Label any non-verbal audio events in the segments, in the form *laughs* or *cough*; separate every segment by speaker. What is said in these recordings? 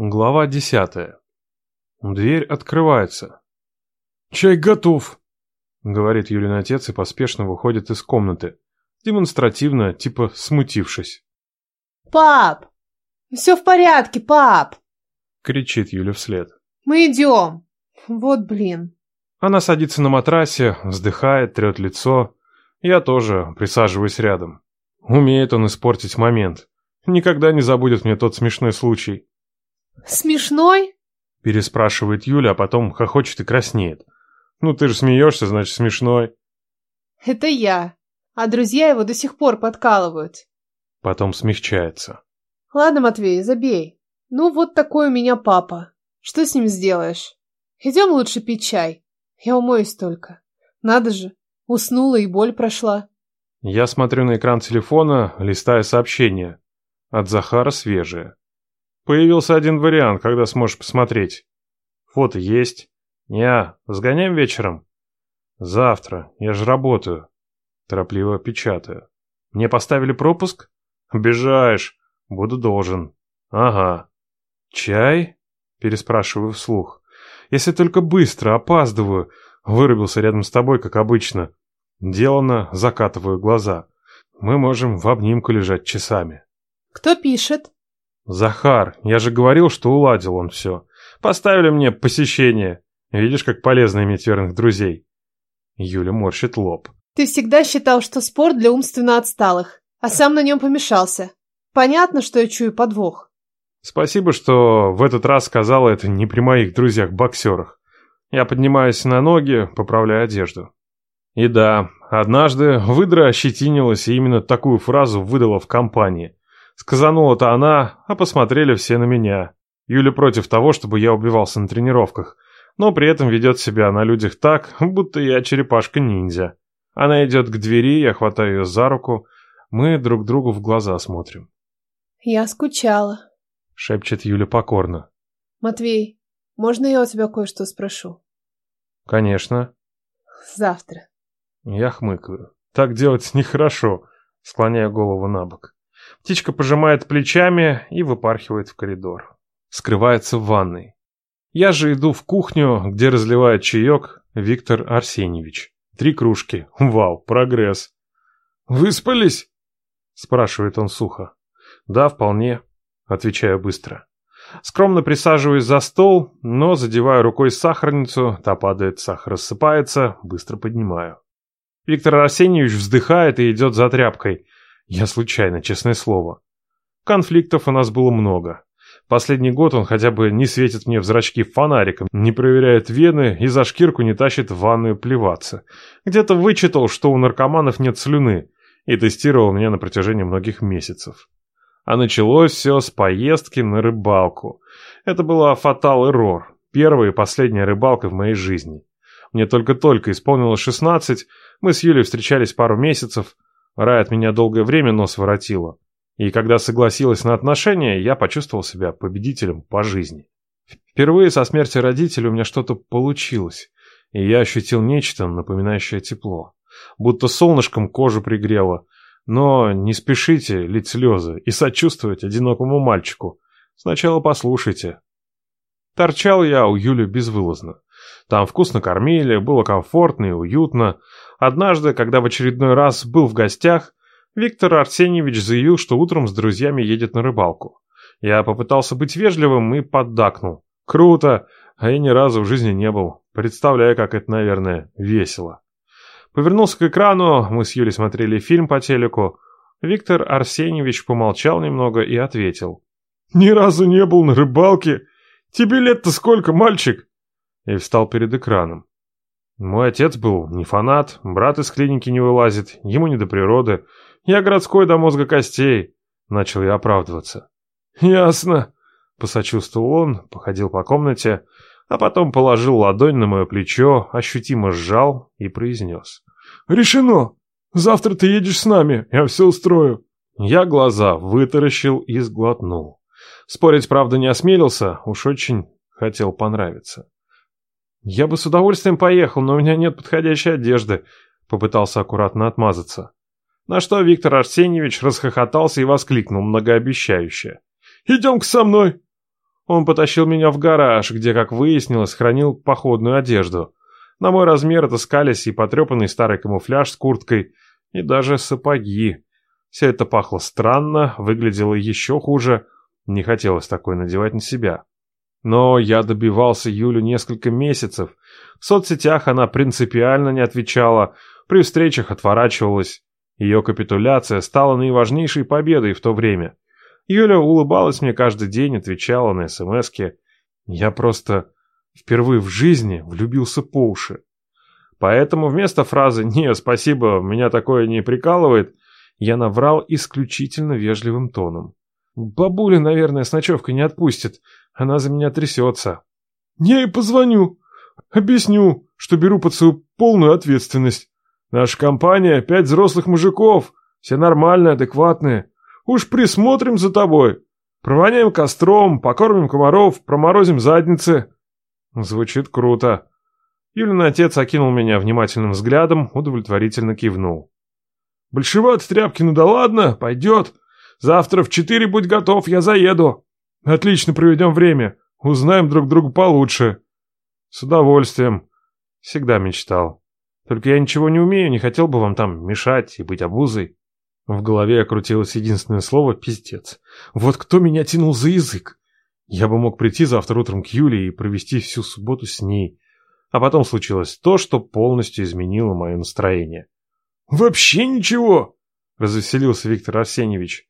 Speaker 1: Глава десятая. Дверь открывается. «Чай готов», — говорит Юлин отец и поспешно выходит из комнаты, демонстративно, типа смутившись.
Speaker 2: «Пап! Все в порядке, пап!»
Speaker 1: — кричит Юля вслед.
Speaker 2: «Мы идем! Вот блин!»
Speaker 1: Она садится на матрасе, вздыхает, трет лицо. Я тоже присаживаюсь рядом. Умеет он испортить момент. Никогда не забудет мне тот смешной случай.
Speaker 2: «Смешной?»
Speaker 1: — переспрашивает Юля, а потом хохочет и краснеет. «Ну ты же смеешься, значит, смешной».
Speaker 2: «Это я, а друзья его до сих пор подкалывают».
Speaker 1: Потом смягчается.
Speaker 2: «Ладно, Матвей, забей. Ну, вот такой у меня папа. Что с ним сделаешь? Идем лучше пить чай. Я умоюсь только. Надо же, уснула и боль прошла».
Speaker 1: Я смотрю на экран телефона, листая сообщения. От Захара свежее. Появился один вариант, когда сможешь посмотреть. Фото есть. Не, сгоняем вечером? Завтра. Я же работаю. Торопливо печатаю. Мне поставили пропуск? Обижаешь. Буду должен. Ага. Чай? Переспрашиваю вслух. Если только быстро, опаздываю. Вырубился рядом с тобой, как обычно. Делано, закатываю глаза. Мы можем в обнимку лежать часами.
Speaker 2: Кто пишет?
Speaker 1: «Захар, я же говорил, что уладил он все. Поставили мне посещение. Видишь, как полезно иметь верных друзей». Юля морщит лоб.
Speaker 2: «Ты всегда считал, что спорт для умственно отсталых, а сам на нем помешался. Понятно, что я чую подвох».
Speaker 1: «Спасибо, что в этот раз сказала это не при моих друзьях-боксерах. Я поднимаюсь на ноги, поправляю одежду. И да, однажды выдра ощетинилась и именно такую фразу выдала в компании. Сказанула-то она, а посмотрели все на меня. Юля против того, чтобы я убивался на тренировках, но при этом ведет себя на людях так, будто я черепашка-ниндзя. Она идет к двери, я хватаю ее за руку, мы друг другу в глаза смотрим.
Speaker 2: «Я скучала», —
Speaker 1: шепчет Юля покорно.
Speaker 2: «Матвей, можно я у тебя кое-что спрошу?»
Speaker 1: «Конечно».
Speaker 2: «Завтра».
Speaker 1: Я хмыкаю. Так делать нехорошо, склоняя голову на бок. Птичка пожимает плечами и выпархивает в коридор. Скрывается в ванной. Я же иду в кухню, где разливает чаек Виктор Арсеньевич. Три кружки. Вау, прогресс. «Выспались?» — спрашивает он сухо. «Да, вполне», — отвечаю быстро. Скромно присаживаюсь за стол, но задеваю рукой сахарницу, та падает, сахар рассыпается, быстро поднимаю. Виктор Арсеньевич вздыхает и идет за тряпкой — я случайно, честное слово. Конфликтов у нас было много. Последний год он хотя бы не светит мне в зрачки фонариком, не проверяет вены и за шкирку не тащит в ванную плеваться. Где-то вычитал, что у наркоманов нет слюны, и тестировал меня на протяжении многих месяцев. А началось все с поездки на рыбалку. Это была фатал-эррор, первая и последняя рыбалка в моей жизни. Мне только-только исполнилось 16, мы с Юлей встречались пару месяцев, Рай от меня долгое время нос воротила. И когда согласилась на отношения, я почувствовал себя победителем по жизни. Впервые со смерти родителей у меня что-то получилось, и я ощутил нечто, напоминающее тепло. Будто солнышком кожу пригрело. Но не спешите лить слезы и сочувствовать одинокому мальчику. Сначала послушайте. Торчал я у Юли безвылазно. Там вкусно кормили, было комфортно и уютно. Однажды, когда в очередной раз был в гостях, Виктор Арсеньевич заявил, что утром с друзьями едет на рыбалку. Я попытался быть вежливым и поддакнул. Круто, а я ни разу в жизни не был. Представляю, как это, наверное, весело. Повернулся к экрану, мы с Юлей смотрели фильм по телеку. Виктор Арсеньевич помолчал немного и ответил. «Ни разу не был на рыбалке. Тебе лет-то сколько, мальчик?» И встал перед экраном. Мой отец был не фанат, брат из клиники не вылазит, ему не до природы. Я городской до мозга костей. Начал я оправдываться. Ясно, посочувствовал он, походил по комнате, а потом положил ладонь на мое плечо, ощутимо сжал и произнес. «Решено! Завтра ты едешь с нами, я все устрою!» Я глаза вытаращил и сглотнул. Спорить, правда, не осмелился, уж очень хотел понравиться. «Я бы с удовольствием поехал, но у меня нет подходящей одежды», — попытался аккуратно отмазаться. На что Виктор Арсеньевич расхохотался и воскликнул многообещающе. «Идем-ка со мной!» Он потащил меня в гараж, где, как выяснилось, хранил походную одежду. На мой размер отыскались и потрепанный старый камуфляж с курткой, и даже сапоги. Все это пахло странно, выглядело еще хуже. Не хотелось такое надевать на себя. Но я добивался Юлю несколько месяцев. В соцсетях она принципиально не отвечала, при встречах отворачивалась. Ее капитуляция стала наиважнейшей победой в то время. Юля улыбалась мне каждый день, отвечала на смски. Я просто впервые в жизни влюбился по уши. Поэтому вместо фразы «Не, спасибо, меня такое не прикалывает», я наврал исключительно вежливым тоном. Бабуля, наверное, с ночевкой не отпустит. Она за меня трясется. Я ей позвоню. Объясню, что беру под свою полную ответственность. Наша компания — пять взрослых мужиков. Все нормальные, адекватные. Уж присмотрим за тобой. Провоняем костром, покормим комаров, проморозим задницы. Звучит круто. Юлин отец окинул меня внимательным взглядом, удовлетворительно кивнул. Большеват Тряпкину, да ладно, пойдет. Завтра в четыре будь готов, я заеду. Отлично проведем время. Узнаем друг друга получше. С удовольствием. Всегда мечтал. Только я ничего не умею, не хотел бы вам там мешать и быть обузой. В голове окрутилось единственное слово «пиздец». Вот кто меня тянул за язык? Я бы мог прийти завтра утром к Юле и провести всю субботу с ней. А потом случилось то, что полностью изменило мое настроение. «Вообще ничего!» — развеселился Виктор Арсеньевич.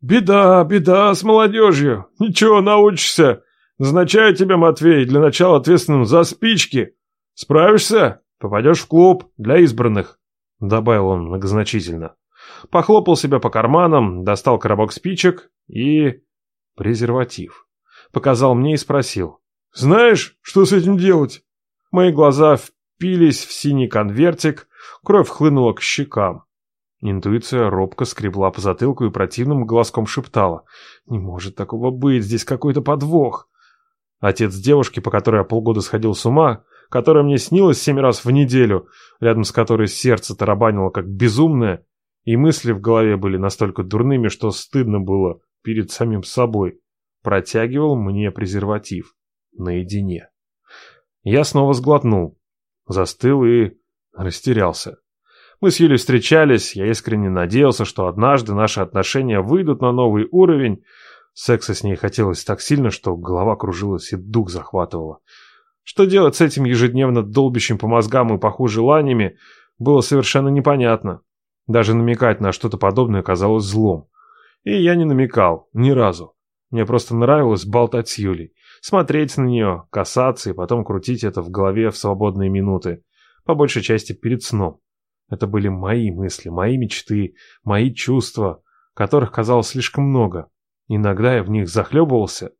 Speaker 1: «Беда, беда с молодежью. Ничего, научишься. Назначаю тебя, Матвей, для начала ответственным за спички. Справишься? Попадешь в клуб для избранных», — добавил он многозначительно. Похлопал себя по карманам, достал коробок спичек и... презерватив. Показал мне и спросил. «Знаешь, что с этим делать?» Мои глаза впились в синий конвертик, кровь хлынула к щекам. Интуиция робко скребла по затылку и противным глазком шептала. «Не может такого быть, здесь какой-то подвох!» Отец девушки, по которой я полгода сходил с ума, которая мне снилась семь раз в неделю, рядом с которой сердце тарабанило как безумное, и мысли в голове были настолько дурными, что стыдно было перед самим собой, протягивал мне презерватив наедине. Я снова сглотнул, застыл и растерялся. Мы с Юлей встречались, я искренне надеялся, что однажды наши отношения выйдут на новый уровень. Секса с ней хотелось так сильно, что голова кружилась и дух захватывала. Что делать с этим ежедневно долбящим по мозгам и паху желаниями, было совершенно непонятно. Даже намекать на что-то подобное казалось злом. И я не намекал, ни разу. Мне просто нравилось болтать с Юлей, смотреть на нее, касаться и потом крутить это в голове в свободные минуты, по большей части перед сном. Это были мои мысли, мои мечты, мои чувства, которых казалось слишком много. Иногда я в них захлебывался,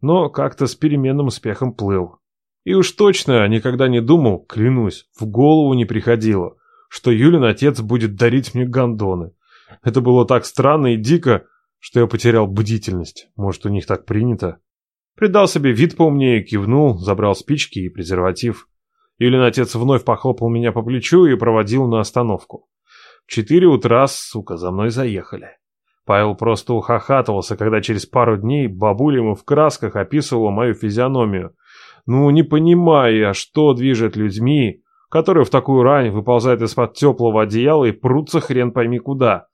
Speaker 1: но как-то с переменным успехом плыл. И уж точно никогда не думал, клянусь, в голову не приходило, что Юлин отец будет дарить мне гондоны. Это было так странно и дико, что я потерял бдительность. Может, у них так принято? Придал себе вид поумнее, кивнул, забрал спички и презерватив. Юлин отец вновь похлопал меня по плечу и проводил на остановку. В четыре утра, сука, за мной заехали. Павел просто ухахатывался, когда через пару дней бабуля ему в красках описывала мою физиономию. Ну, не понимая, что движет людьми, которые в такую рань выползают из-под теплого одеяла и прутся хрен пойми куда.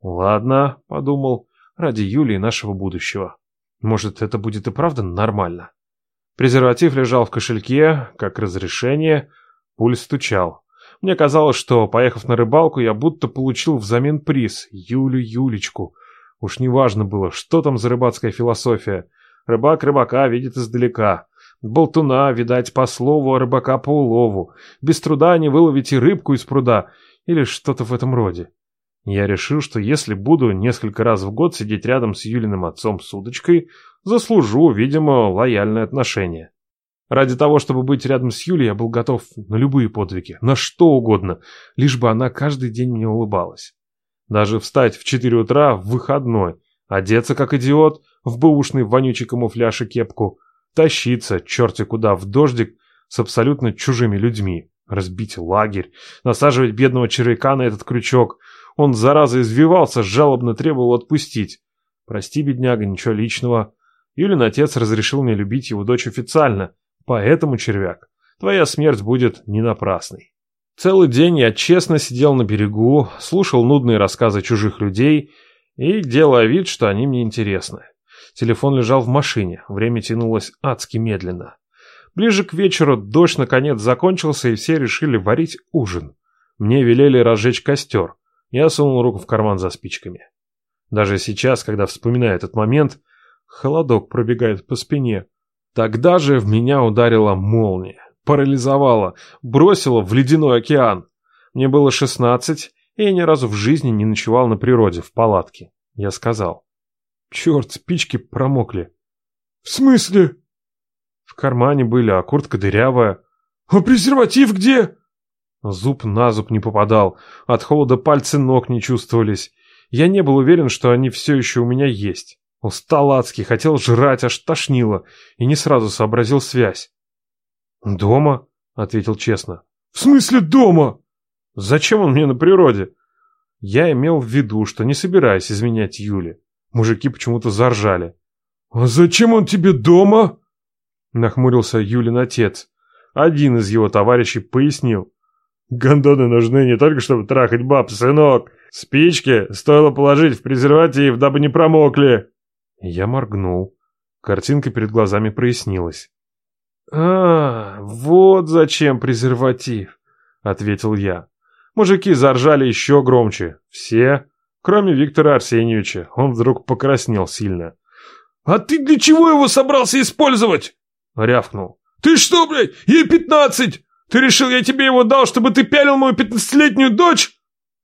Speaker 1: «Ладно», — подумал, — «ради Юли и нашего будущего. Может, это будет и правда нормально?» Презерватив лежал в кошельке, как разрешение, пульс стучал. Мне казалось, что, поехав на рыбалку, я будто получил взамен приз — Юлю-Юлечку. Уж не важно было, что там за рыбацкая философия. Рыбак рыбака видит издалека. Болтуна, видать, по слову, а рыбака по улову. Без труда не и рыбку из пруда. Или что-то в этом роде. Я решил, что если буду несколько раз в год сидеть рядом с Юлиным отцом с удочкой, заслужу, видимо, лояльное отношение. Ради того, чтобы быть рядом с Юлей, я был готов на любые подвиги, на что угодно, лишь бы она каждый день мне улыбалась. Даже встать в 4 утра в выходной, одеться как идиот, в бэушный вонючий камуфляж и кепку, тащиться, черти куда, в дождик с абсолютно чужими людьми, разбить лагерь, насаживать бедного червяка на этот крючок. Он, зараза, извивался, жалобно требовал отпустить. «Прости, бедняга, ничего личного. Юлин отец разрешил мне любить его дочь официально, поэтому, червяк, твоя смерть будет не напрасной. Целый день я честно сидел на берегу, слушал нудные рассказы чужих людей и делая вид, что они мне интересны. Телефон лежал в машине, время тянулось адски медленно. Ближе к вечеру дождь наконец закончился, и все решили варить ужин. Мне велели разжечь костер. Я сунул руку в карман за спичками. Даже сейчас, когда вспоминаю этот момент, холодок пробегает по спине. Тогда же в меня ударила молния, парализовала, бросила в ледяной океан. Мне было шестнадцать, и я ни разу в жизни не ночевал на природе, в палатке. Я сказал. Черт, спички промокли.
Speaker 3: В смысле?
Speaker 1: В кармане были, а куртка дырявая.
Speaker 3: А презерватив где?
Speaker 1: Зуб на зуб не попадал, от холода пальцы ног не чувствовались. Я не был уверен, что они все еще у меня есть. Устал адски, хотел жрать, аж тошнило, и не сразу сообразил связь. «Дома?» — ответил честно.
Speaker 3: «В смысле дома?»
Speaker 1: «Зачем он мне на природе?» Я имел в виду, что не собираюсь изменять Юле. Мужики почему-то заржали.
Speaker 3: «А зачем он тебе дома?»
Speaker 1: Нахмурился Юлин отец. Один из его товарищей пояснил. «Гондоны нужны не только, чтобы трахать баб, сынок. Спички стоило положить в презерватив, дабы не промокли». Я моргнул. Картинка перед глазами прояснилась. «А, вот зачем презерватив», — ответил я. Мужики заржали еще громче. Все, кроме Виктора Арсеньевича. Он вдруг покраснел сильно.
Speaker 3: «А ты для чего его собрался использовать?»
Speaker 1: — рявкнул.
Speaker 3: «Ты что, блядь, ей пятнадцать! Ты решил, я тебе его дал, чтобы ты пялил мою пятнадцатилетнюю дочь?»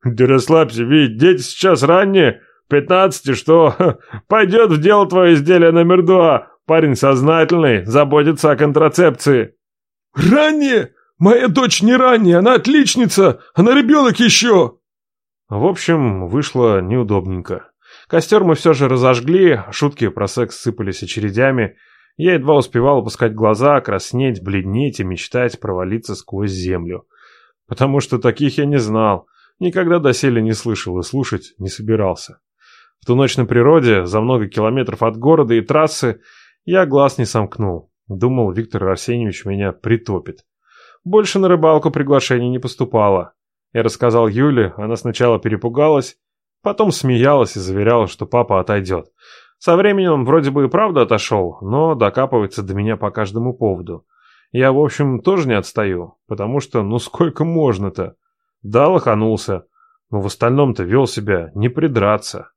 Speaker 1: «Да расслабься, ведь дети сейчас ранние. Пятнадцати что? *laughs* Пойдет в дело твое изделие номер два. Парень сознательный, заботится о контрацепции».
Speaker 3: «Ранние? Моя дочь не ранняя, она отличница, она ребенок еще!»
Speaker 1: В общем, вышло неудобненько. Костер мы все же разожгли, шутки про секс сыпались очередями, я едва успевал опускать глаза, краснеть, бледнеть и мечтать провалиться сквозь землю. Потому что таких я не знал, никогда доселе не слышал и слушать не собирался. Ту ночь на природе, за много километров от города и трассы, я глаз не сомкнул. Думал, Виктор Арсеньевич меня притопит. Больше на рыбалку приглашений не поступало. Я рассказал Юле, она сначала перепугалась, потом смеялась и заверяла, что папа отойдет. Со временем он вроде бы и правда отошел, но докапывается до меня по каждому поводу. Я, в общем, тоже не отстаю, потому что ну сколько можно-то? Да, лоханулся, но в остальном-то вел себя не придраться.